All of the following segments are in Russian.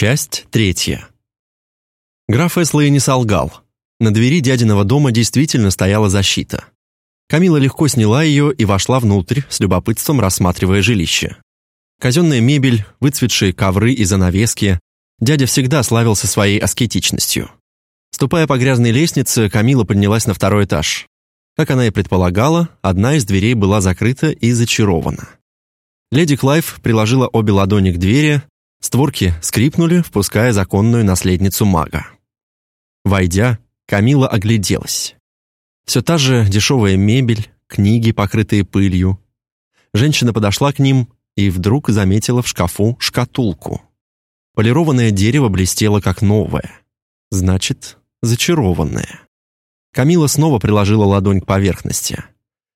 Часть третья. Граф Эслей не солгал. На двери дядиного дома действительно стояла защита. Камила легко сняла ее и вошла внутрь, с любопытством рассматривая жилище. Казенная мебель, выцветшие ковры и занавески. Дядя всегда славился своей аскетичностью. Ступая по грязной лестнице, Камила поднялась на второй этаж. Как она и предполагала, одна из дверей была закрыта и зачарована. Леди Клайв приложила обе ладони к двери, створки скрипнули, впуская законную наследницу мага. Войдя, Камила огляделась. Все та же дешевая мебель, книги, покрытые пылью. Женщина подошла к ним и вдруг заметила в шкафу шкатулку. Полированное дерево блестело как новое. Значит, зачарованное. Камила снова приложила ладонь к поверхности.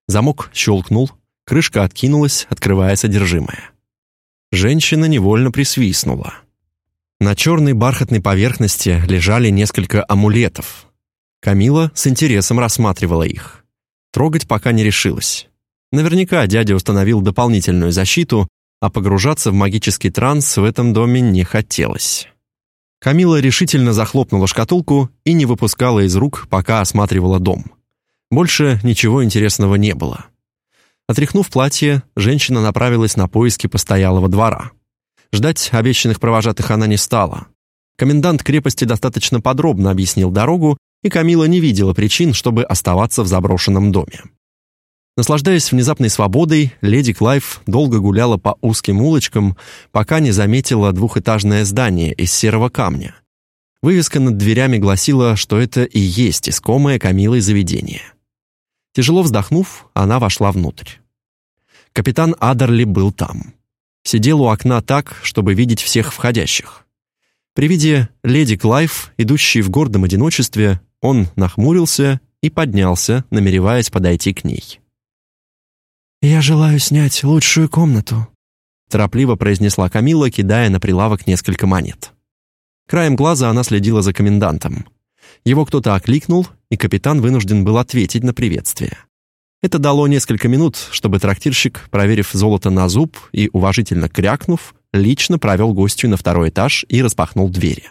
Замок щелкнул, крышка откинулась, открывая содержимое. Женщина невольно присвистнула. На черной бархатной поверхности лежали несколько амулетов. Камила с интересом рассматривала их. Трогать пока не решилась. Наверняка дядя установил дополнительную защиту, а погружаться в магический транс в этом доме не хотелось. Камила решительно захлопнула шкатулку и не выпускала из рук, пока осматривала дом. Больше ничего интересного не было. Отряхнув платье, женщина направилась на поиски постоялого двора. Ждать обещанных провожатых она не стала. Комендант крепости достаточно подробно объяснил дорогу, и Камила не видела причин, чтобы оставаться в заброшенном доме. Наслаждаясь внезапной свободой, леди Клайв долго гуляла по узким улочкам, пока не заметила двухэтажное здание из серого камня. Вывеска над дверями гласила, что это и есть искомое Камилой заведение. Тяжело вздохнув, она вошла внутрь. Капитан Адерли был там. Сидел у окна так, чтобы видеть всех входящих. При виде леди Клайв, идущей в гордом одиночестве, он нахмурился и поднялся, намереваясь подойти к ней. «Я желаю снять лучшую комнату», торопливо произнесла Камила, кидая на прилавок несколько монет. Краем глаза она следила за комендантом. Его кто-то окликнул, и капитан вынужден был ответить на приветствие. Это дало несколько минут, чтобы трактирщик, проверив золото на зуб и уважительно крякнув, лично провел гостью на второй этаж и распахнул двери.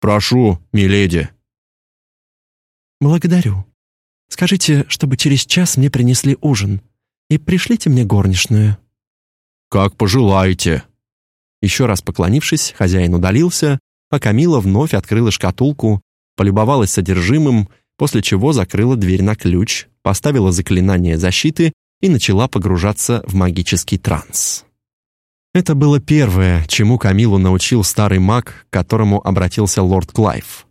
«Прошу, миледи». «Благодарю. Скажите, чтобы через час мне принесли ужин и пришлите мне горничную». «Как пожелаете». Еще раз поклонившись, хозяин удалился, а Камила вновь открыла шкатулку, полюбовалась содержимым, после чего закрыла дверь на ключ, поставила заклинание защиты и начала погружаться в магический транс. Это было первое, чему Камилу научил старый маг, к которому обратился лорд Клайв.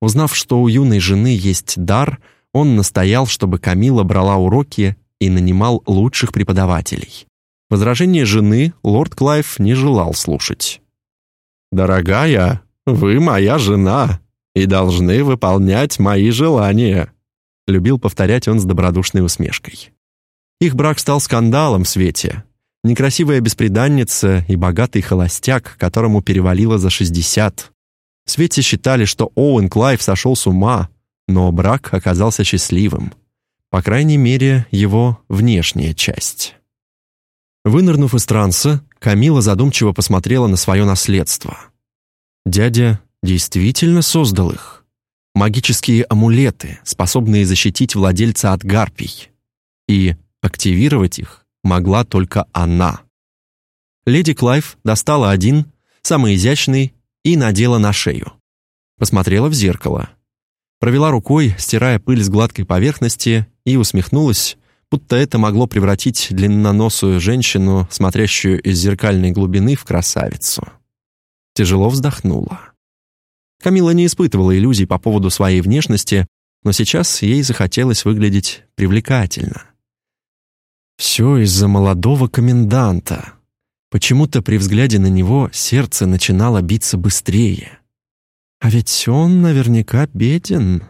Узнав, что у юной жены есть дар, он настоял, чтобы Камила брала уроки и нанимал лучших преподавателей. Возражение жены лорд Клайв не желал слушать. «Дорогая, вы моя жена и должны выполнять мои желания», любил повторять он с добродушной усмешкой. Их брак стал скандалом в свете. Некрасивая бесприданница и богатый холостяк, которому перевалило за 60. В свете считали, что Оуэн Клайв сошел с ума, но брак оказался счастливым. По крайней мере, его внешняя часть. Вынырнув из транса, Камила задумчиво посмотрела на свое наследство. Дядя действительно создал их. Магические амулеты, способные защитить владельца от гарпий. И активировать их могла только она. Леди Клайв достала один, самый изящный, и надела на шею. Посмотрела в зеркало. Провела рукой, стирая пыль с гладкой поверхности, и усмехнулась, будто это могло превратить длинноносую женщину, смотрящую из зеркальной глубины, в красавицу. Тяжело вздохнула. Камила не испытывала иллюзий по поводу своей внешности, но сейчас ей захотелось выглядеть привлекательно. Все из-за молодого коменданта. Почему-то при взгляде на него сердце начинало биться быстрее. А ведь он наверняка беден.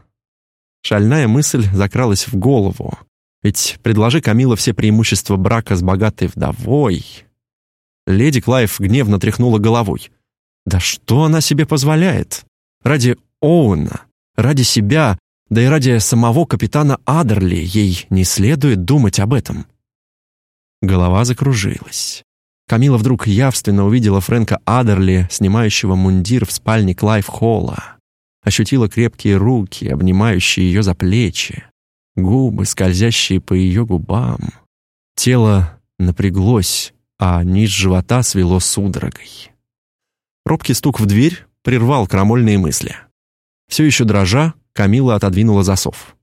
Шальная мысль закралась в голову. Ведь предложи Камила все преимущества брака с богатой вдовой. Леди Клайв гневно тряхнула головой. Да что она себе позволяет? Ради Оуэна, ради себя, да и ради самого капитана Адерли ей не следует думать об этом. Голова закружилась. Камила вдруг явственно увидела Фрэнка Адерли, снимающего мундир в спальне Клайв Холла. Ощутила крепкие руки, обнимающие ее за плечи, губы, скользящие по ее губам. Тело напряглось, а низ живота свело судорогой. Робкий стук в дверь прервал крамольные мысли. Все еще дрожа, Камила отодвинула засов.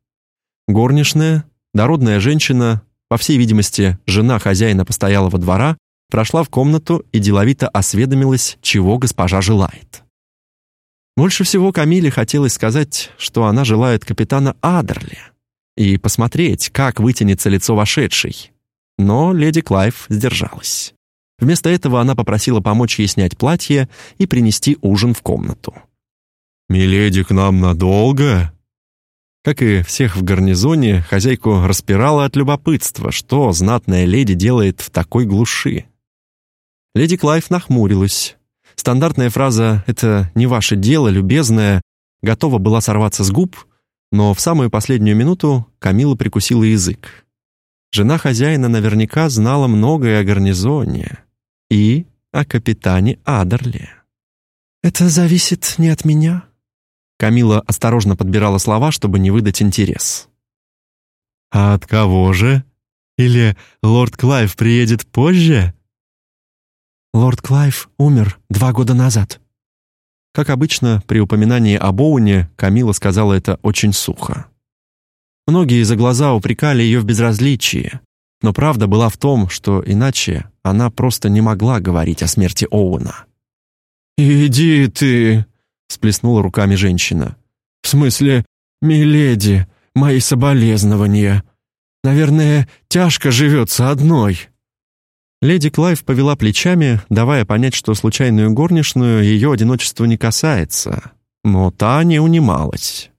Горничная, дородная женщина, по всей видимости, жена хозяина постоялого двора, прошла в комнату и деловито осведомилась, чего госпожа желает. Больше всего Камиле хотелось сказать, что она желает капитана Адерли и посмотреть, как вытянется лицо вошедшей. Но леди Клайв сдержалась. Вместо этого она попросила помочь ей снять платье и принести ужин в комнату. «Миледи к нам надолго?» Как и всех в гарнизоне, хозяйку распирала от любопытства, что знатная леди делает в такой глуши. Леди Клайв нахмурилась. Стандартная фраза «это не ваше дело, любезная» готова была сорваться с губ, но в самую последнюю минуту Камила прикусила язык. Жена хозяина наверняка знала многое о гарнизоне и о капитане Адерли. «Это зависит не от меня», Камила осторожно подбирала слова, чтобы не выдать интерес. «А от кого же? Или лорд Клайв приедет позже?» «Лорд Клайв умер два года назад». Как обычно, при упоминании об Оуне Камила сказала это очень сухо. Многие за глаза упрекали ее в безразличии, но правда была в том, что иначе она просто не могла говорить о смерти Оуна. «Иди ты!» Сплеснула руками женщина. «В смысле, миледи, мои соболезнования. Наверное, тяжко живется одной». Леди Клайв повела плечами, давая понять, что случайную горничную ее одиночество не касается. Но та не унималась.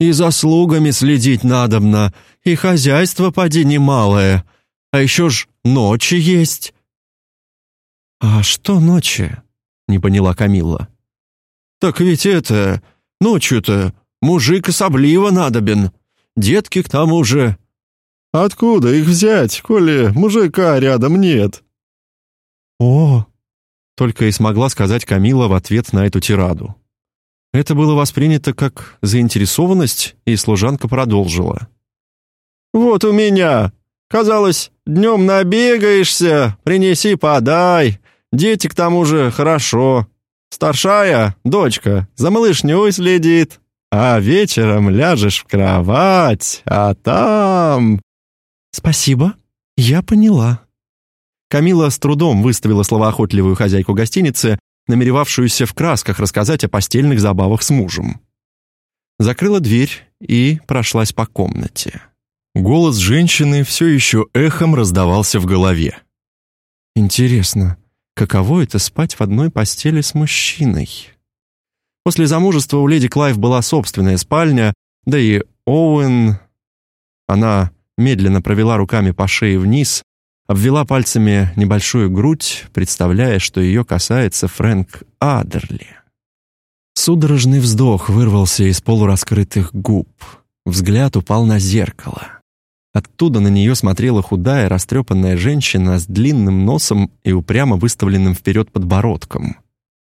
«И заслугами следить надобно, и хозяйство поди немалое. А еще ж ночи есть». «А что ночи?» — не поняла Камилла. «Так ведь это... Ночью-то мужик особливо надобен. Детки к тому же...» «Откуда их взять, коли мужика рядом нет?» «О!» — только и смогла сказать Камила в ответ на эту тираду. Это было воспринято как заинтересованность, и служанка продолжила. «Вот у меня. Казалось, днем набегаешься, принеси, подай. Дети к тому же хорошо. Старшая, дочка, за малышней следит, а вечером ляжешь в кровать, а там...» «Спасибо, я поняла». Камила с трудом выставила словоохотливую хозяйку гостиницы, намеревавшуюся в красках рассказать о постельных забавах с мужем. Закрыла дверь и прошлась по комнате. Голос женщины все еще эхом раздавался в голове. «Интересно, Каково это спать в одной постели с мужчиной? После замужества у леди Клайв была собственная спальня, да и Оуэн... Она медленно провела руками по шее вниз, обвела пальцами небольшую грудь, представляя, что ее касается Фрэнк Адерли. Судорожный вздох вырвался из полураскрытых губ. Взгляд упал на зеркало. Оттуда на нее смотрела худая, растрепанная женщина с длинным носом и упрямо выставленным вперед подбородком.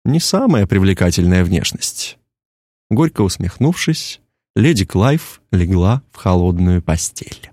Не самая привлекательная внешность. Горько усмехнувшись, леди Клайв легла в холодную постель.